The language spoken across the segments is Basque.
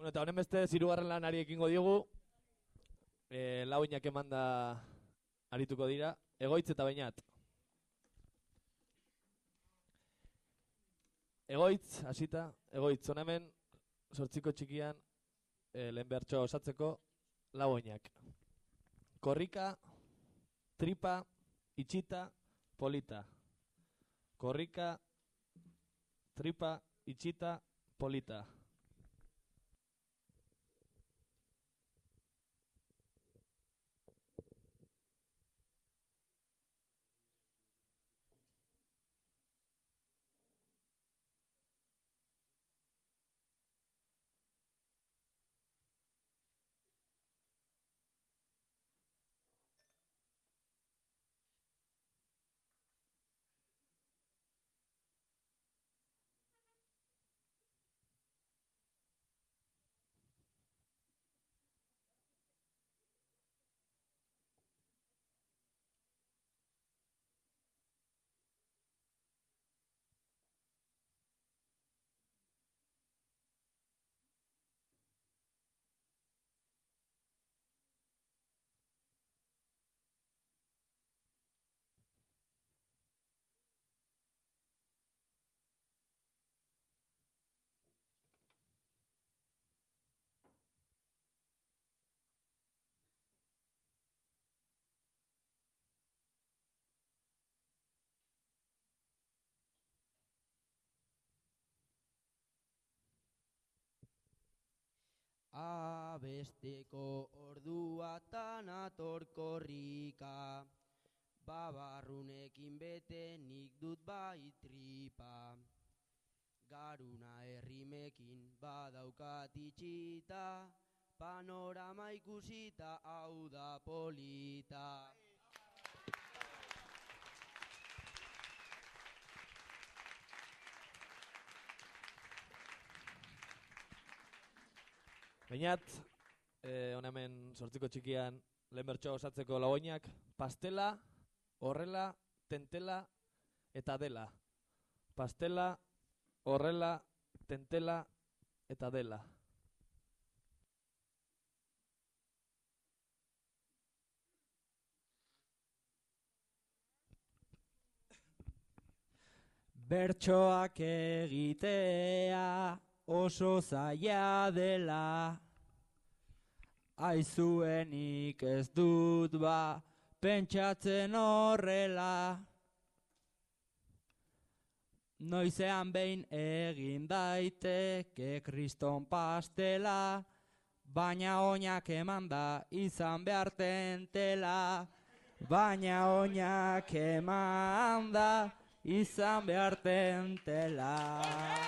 Bueno, eta honen beste zirugarren lanari ekingo diogu. E, lauinak eman da arituko dira. Egoitz eta bainat. Egoitz, hasita, egoitz, hona hemen, sortziko txikian, e, lehen behartxoa osatzeko, lauinak. Korrika, tripa, itxita, polita. Korrika, tripa, itxita, polita. Abesteko orduatan atorkorrika Babarrunekin bete nik dut bai tripa. Garuna herrimekin badaukat itxita Panorama ikusita hau da polita Bainat, eh, hemen sortziko txikian lehen bertsoa osatzeko lagoinak, pastela, horrela, tentela eta dela. Pastela, horrela, tentela eta dela. Bertsoak egitea oso zaila dela. Aizuenik ez dut ba pentsatzen horrela. Noizean behin egin daiteke kriston pastela Baina oinak eman da izan behar tentela. Baina oinak eman da izan behar tentela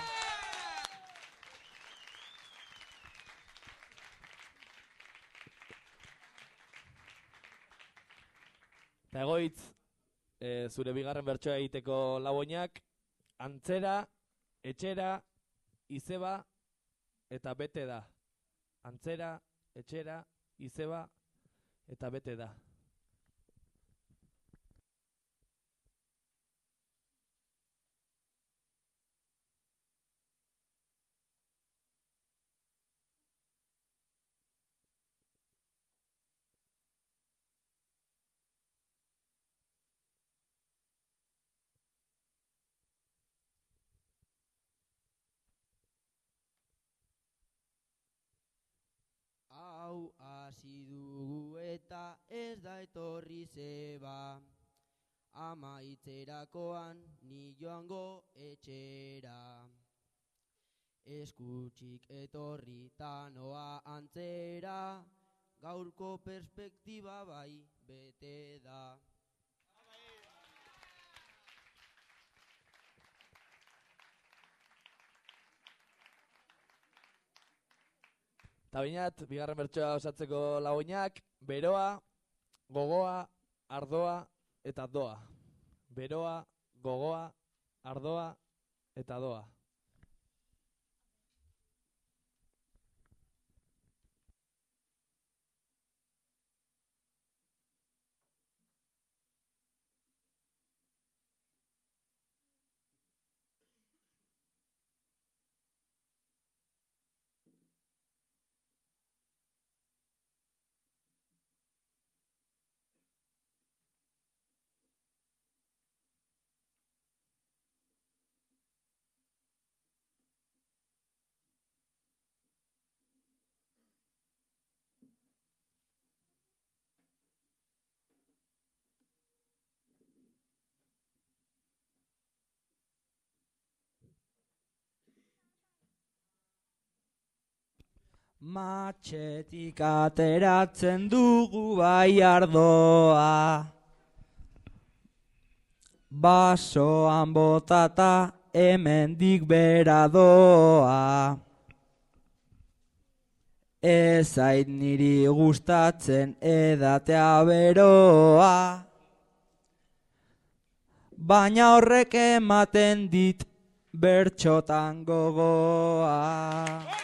Eta egoitz, e, zure bigarren bertsoa egiteko laboinak, antzera, etxera, izeba eta bete da. Antzera, etxera, izeba eta bete da. Hau hasi dugu eta ez da etorri zeba. Amaitzerakoan ni joango etxera. Eskutsik etorri tanoa antzera Gaurko perspektiba bai bete da Eta bainat, bigarren bertsoa osatzeko lagoinak, beroa, gogoa, ardoa eta doa. Beroa, gogoa, ardoa eta doa. Matxetik ateratzen dugu bai ardoa. Basoan botata hemendik bera doa. Ez zait niri gustatzen edatea beroa. Baina horrek ematen dit bertxotan gogoa